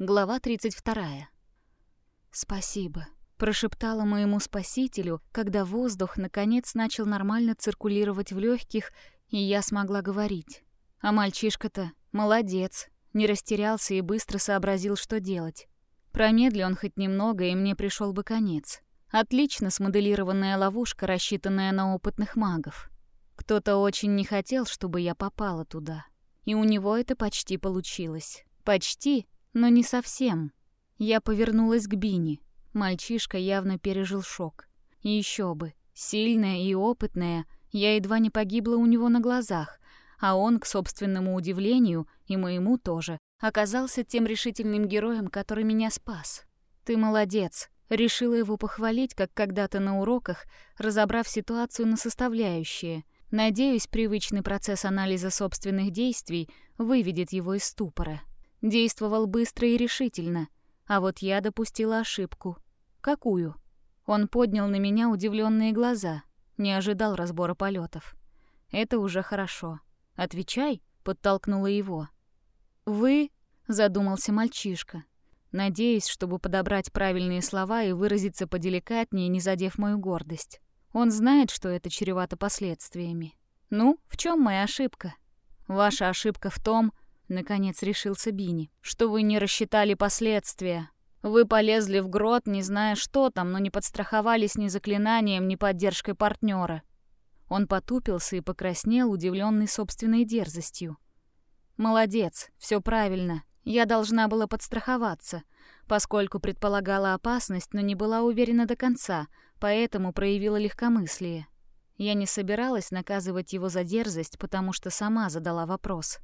Глава 32. «Спасибо», — прошептала моему спасителю, когда воздух наконец начал нормально циркулировать в легких, и я смогла говорить. А мальчишка-то молодец, не растерялся и быстро сообразил, что делать. Промедли он хоть немного, и мне пришел бы конец. Отлично смоделированная ловушка, рассчитанная на опытных магов. Кто-то очень не хотел, чтобы я попала туда. И у него это почти получилось. Почти, но не совсем. Я повернулась к Бини. Мальчишка явно пережил шок. И еще бы, сильная и опытная, я едва не погибла у него на глазах, а он, к собственному удивлению, и моему тоже, оказался тем решительным героем, который меня спас. «Ты молодец», — решила его похвалить, как когда-то на уроках, разобрав ситуацию на составляющие. Надеюсь, привычный процесс анализа собственных действий выведет его из ступора. Действовал быстро и решительно, а вот я допустила ошибку. Какую? Он поднял на меня удивленные глаза, не ожидал разбора полетов. Это уже хорошо. Отвечай, подтолкнула его. Вы, задумался мальчишка. Надеюсь, чтобы подобрать правильные слова и выразиться поделикатнее, не задев мою гордость. Он знает, что это чревато последствиями. Ну, в чем моя ошибка? Ваша ошибка в том, Наконец решился Бини. «Что вы не рассчитали последствия? Вы полезли в грот, не зная, что там, но не подстраховались ни заклинанием, ни поддержкой партнера. Он потупился и покраснел, удивленный собственной дерзостью. «Молодец, все правильно. Я должна была подстраховаться, поскольку предполагала опасность, но не была уверена до конца, поэтому проявила легкомыслие. Я не собиралась наказывать его за дерзость, потому что сама задала вопрос.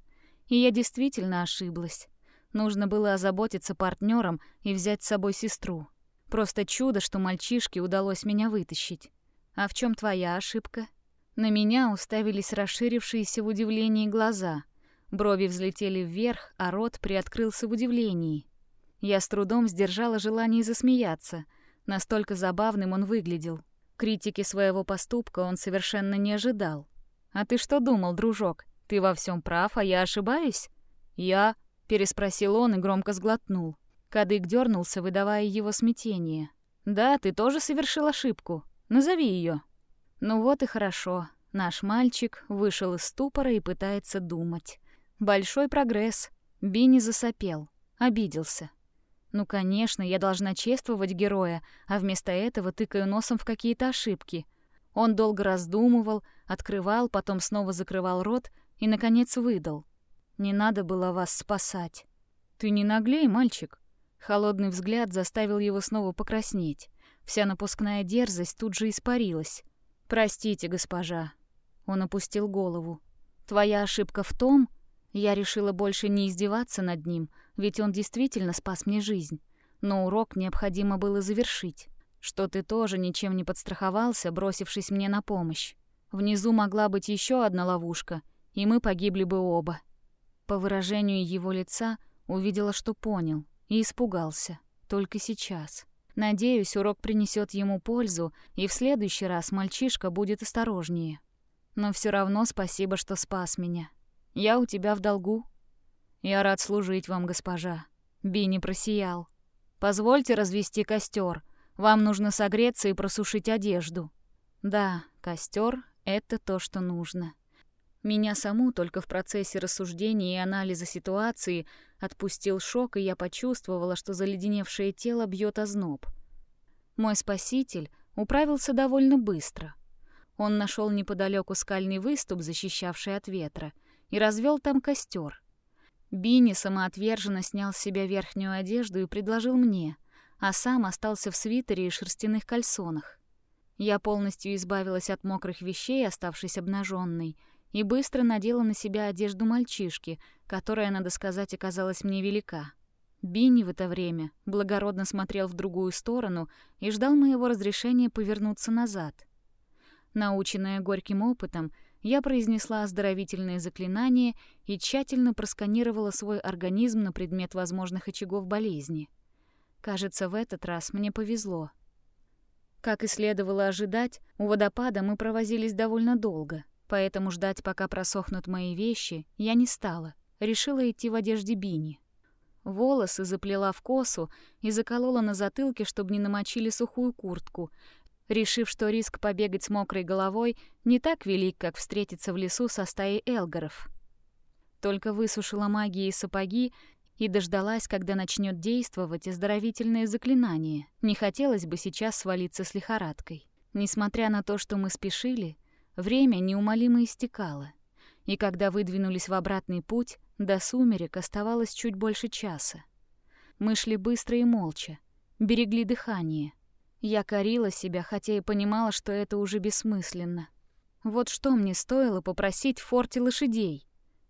И я действительно ошиблась. Нужно было озаботиться партнером и взять с собой сестру. Просто чудо, что мальчишке удалось меня вытащить. А в чем твоя ошибка? На меня уставились расширившиеся в удивлении глаза. Брови взлетели вверх, а рот приоткрылся в удивлении. Я с трудом сдержала желание засмеяться. Настолько забавным он выглядел. Критики своего поступка он совершенно не ожидал. «А ты что думал, дружок? Ты во всем прав, а я ошибаюсь? Я, переспросил он и громко сглотнул. Кадык дернулся, выдавая его смятение. Да, ты тоже совершил ошибку. Назови ее. Ну вот и хорошо. Наш мальчик вышел из ступора и пытается думать. Большой прогресс. Бини засопел, обиделся. Ну, конечно, я должна чествовать героя, а вместо этого тыкаю носом в какие-то ошибки. Он долго раздумывал, открывал, потом снова закрывал рот и, наконец, выдал. «Не надо было вас спасать». «Ты не наглей, мальчик». Холодный взгляд заставил его снова покраснеть. Вся напускная дерзость тут же испарилась. «Простите, госпожа». Он опустил голову. «Твоя ошибка в том...» Я решила больше не издеваться над ним, ведь он действительно спас мне жизнь. Но урок необходимо было завершить. Что ты тоже ничем не подстраховался, бросившись мне на помощь. Внизу могла быть еще одна ловушка, и мы погибли бы оба. По выражению его лица увидела, что понял, и испугался. Только сейчас. Надеюсь, урок принесет ему пользу, и в следующий раз мальчишка будет осторожнее. Но все равно спасибо, что спас меня. Я у тебя в долгу. Я рад служить вам, госпожа. Бини просиял. Позвольте развести костер. Вам нужно согреться и просушить одежду. Да, костер — это то, что нужно. Меня саму только в процессе рассуждения и анализа ситуации отпустил шок, и я почувствовала, что заледеневшее тело бьет озноб. Мой спаситель управился довольно быстро. Он нашел неподалеку скальный выступ, защищавший от ветра, и развел там костер. Бини самоотверженно снял с себя верхнюю одежду и предложил мне, а сам остался в свитере и шерстяных кальсонах. Я полностью избавилась от мокрых вещей, оставшись обнаженной, и быстро надела на себя одежду мальчишки, которая, надо сказать, оказалась мне велика. Бинни в это время благородно смотрел в другую сторону и ждал моего разрешения повернуться назад. Наученная горьким опытом, я произнесла оздоровительные заклинания и тщательно просканировала свой организм на предмет возможных очагов болезни. Кажется, в этот раз мне повезло. Как и следовало ожидать, у водопада мы провозились довольно долго. Поэтому ждать, пока просохнут мои вещи, я не стала. Решила идти в одежде Бини. Волосы заплела в косу и заколола на затылке, чтобы не намочили сухую куртку, решив, что риск побегать с мокрой головой не так велик, как встретиться в лесу со стаей элгаров. Только высушила магии и сапоги и дождалась, когда начнет действовать оздоровительное заклинание. Не хотелось бы сейчас свалиться с лихорадкой. Несмотря на то, что мы спешили, время неумолимо истекало. И когда выдвинулись в обратный путь, до сумерек оставалось чуть больше часа. Мы шли быстро и молча, берегли дыхание. Я корила себя, хотя и понимала, что это уже бессмысленно. Вот что мне стоило попросить в форте лошадей?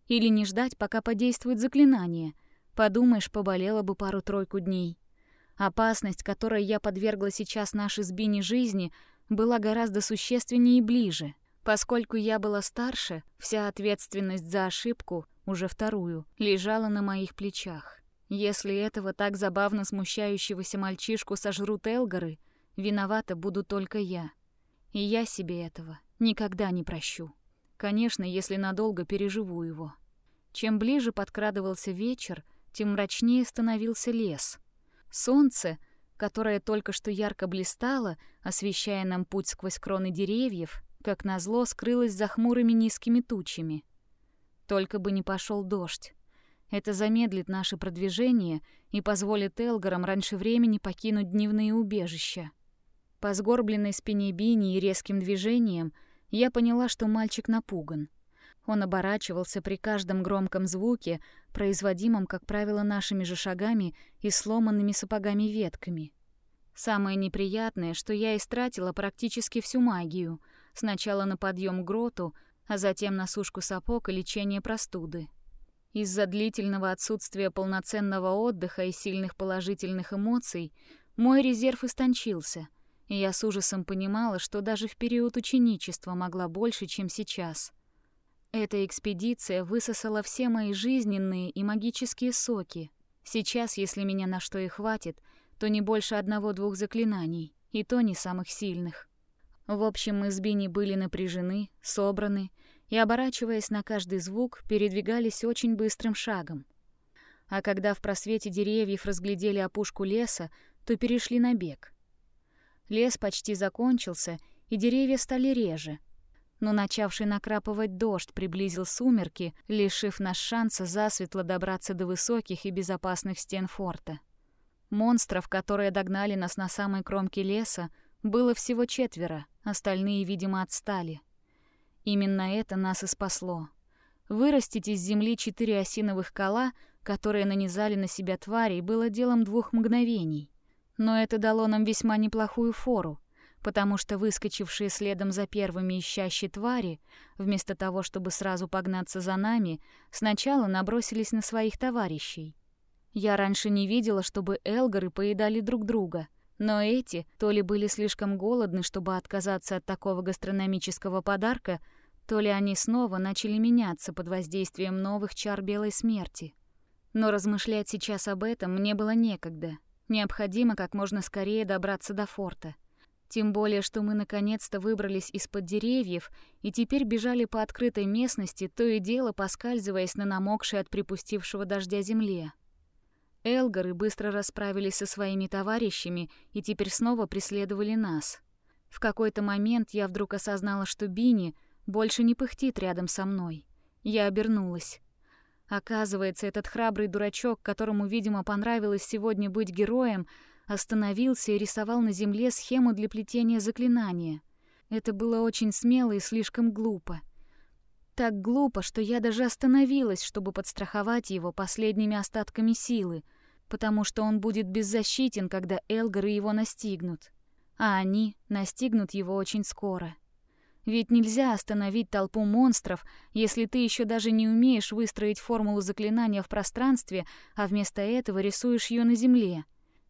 Или не ждать, пока подействует заклинание? Подумаешь, поболела бы пару-тройку дней. Опасность, которой я подвергла сейчас нашей с жизни, была гораздо существеннее и ближе. Поскольку я была старше, вся ответственность за ошибку уже вторую, лежала на моих плечах. Если этого так забавно смущающегося мальчишку сожрут Элгары, виновата буду только я. И я себе этого никогда не прощу. Конечно, если надолго переживу его. Чем ближе подкрадывался вечер, тем мрачнее становился лес. Солнце, которое только что ярко блистало, освещая нам путь сквозь кроны деревьев, как назло скрылось за хмурыми низкими тучами. Только бы не пошел дождь. Это замедлит наше продвижение и позволит Элгарам раньше времени покинуть дневные убежища. По сгорбленной спине Бини и резким движением я поняла, что мальчик напуган. Он оборачивался при каждом громком звуке, производимом, как правило, нашими же шагами и сломанными сапогами ветками. Самое неприятное, что я истратила практически всю магию, сначала на подъем гроту, а затем на сушку сапог и лечение простуды. Из-за длительного отсутствия полноценного отдыха и сильных положительных эмоций мой резерв истончился, и я с ужасом понимала, что даже в период ученичества могла больше, чем сейчас. Эта экспедиция высосала все мои жизненные и магические соки. Сейчас, если меня на что и хватит, то не больше одного-двух заклинаний, и то не самых сильных. В общем, мы с Бини были напряжены, собраны и, оборачиваясь на каждый звук, передвигались очень быстрым шагом. А когда в просвете деревьев разглядели опушку леса, то перешли на бег. Лес почти закончился, и деревья стали реже. Но начавший накрапывать дождь приблизил сумерки, лишив нас шанса засветло добраться до высоких и безопасных стен форта. Монстров, которые догнали нас на самой кромке леса, было всего четверо, остальные, видимо, отстали. Именно это нас и спасло. Вырастить из земли четыре осиновых кола, которые нанизали на себя твари, было делом двух мгновений. Но это дало нам весьма неплохую фору, потому что выскочившие следом за первыми ищащие твари, вместо того, чтобы сразу погнаться за нами, сначала набросились на своих товарищей. Я раньше не видела, чтобы элгары поедали друг друга — но эти то ли были слишком голодны, чтобы отказаться от такого гастрономического подарка, то ли они снова начали меняться под воздействием новых чар белой смерти. Но размышлять сейчас об этом мне было некогда. Необходимо как можно скорее добраться до форта. Тем более, что мы наконец-то выбрались из-под деревьев и теперь бежали по открытой местности, то и дело поскальзываясь на намокшей от припустившего дождя земле. Элгары быстро расправились со своими товарищами и теперь снова преследовали нас. В какой-то момент я вдруг осознала, что Бини больше не пыхтит рядом со мной. Я обернулась. Оказывается, этот храбрый дурачок, которому, видимо, понравилось сегодня быть героем, остановился и рисовал на земле схему для плетения заклинания. Это было очень смело и слишком глупо. Так глупо, что я даже остановилась, чтобы подстраховать его последними остатками силы, потому что он будет беззащитен, когда Элгары его настигнут. А они настигнут его очень скоро. Ведь нельзя остановить толпу монстров, если ты еще даже не умеешь выстроить формулу заклинания в пространстве, а вместо этого рисуешь ее на земле.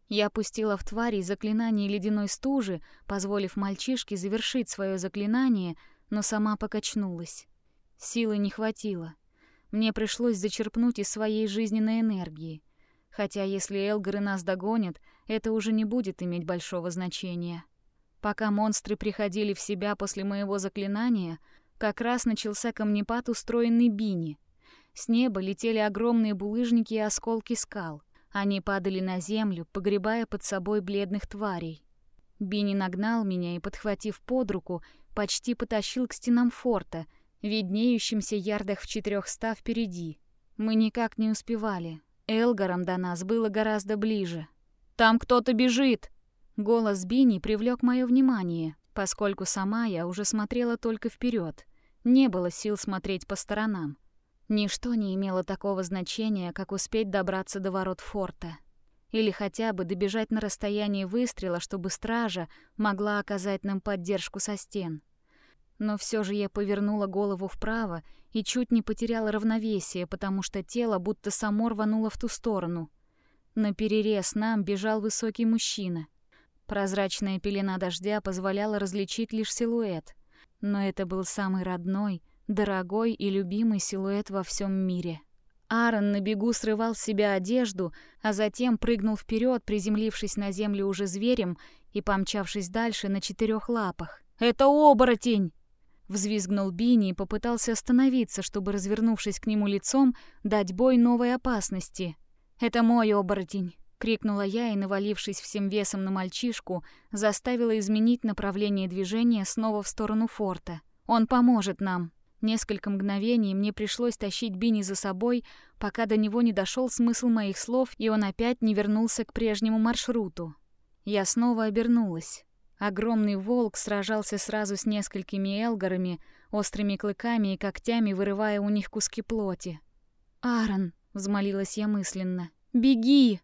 Я опустила в твари заклинание ледяной стужи, позволив мальчишке завершить свое заклинание, но сама покачнулась. Силы не хватило. Мне пришлось зачерпнуть из своей жизненной энергии. Хотя если Элгары нас догонят, это уже не будет иметь большого значения. Пока монстры приходили в себя после моего заклинания, как раз начался камнепад, устроенный Бини. С неба летели огромные булыжники и осколки скал. Они падали на землю, погребая под собой бледных тварей. Бини нагнал меня и, подхватив под руку, почти потащил к стенам форта, виднеющимся ярдах в четырехста впереди. Мы никак не успевали. Элгаром до нас было гораздо ближе. «Там кто-то бежит!» Голос Бини привлек мое внимание, поскольку сама я уже смотрела только вперед. Не было сил смотреть по сторонам. Ничто не имело такого значения, как успеть добраться до ворот форта. Или хотя бы добежать на расстояние выстрела, чтобы стража могла оказать нам поддержку со стен. Но все же я повернула голову вправо и чуть не потеряла равновесие, потому что тело будто само рвануло в ту сторону. На перерез нам бежал высокий мужчина. Прозрачная пелена дождя позволяла различить лишь силуэт. Но это был самый родной, дорогой и любимый силуэт во всем мире. Аарон на бегу срывал с себя одежду, а затем прыгнул вперед, приземлившись на землю уже зверем и помчавшись дальше на четырех лапах. «Это оборотень!» Взвизгнул Бини и попытался остановиться, чтобы, развернувшись к нему лицом, дать бой новой опасности. «Это мой оборотень!» — крикнула я и, навалившись всем весом на мальчишку, заставила изменить направление движения снова в сторону форта. «Он поможет нам!» Несколько мгновений мне пришлось тащить Бини за собой, пока до него не дошел смысл моих слов, и он опять не вернулся к прежнему маршруту. Я снова обернулась. Огромный волк сражался сразу с несколькими элгарами, острыми клыками и когтями вырывая у них куски плоти. «Аарон!» — взмолилась я мысленно. «Беги!»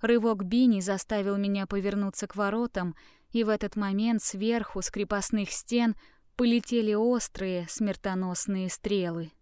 Рывок Бини заставил меня повернуться к воротам, и в этот момент сверху, с крепостных стен, полетели острые, смертоносные стрелы.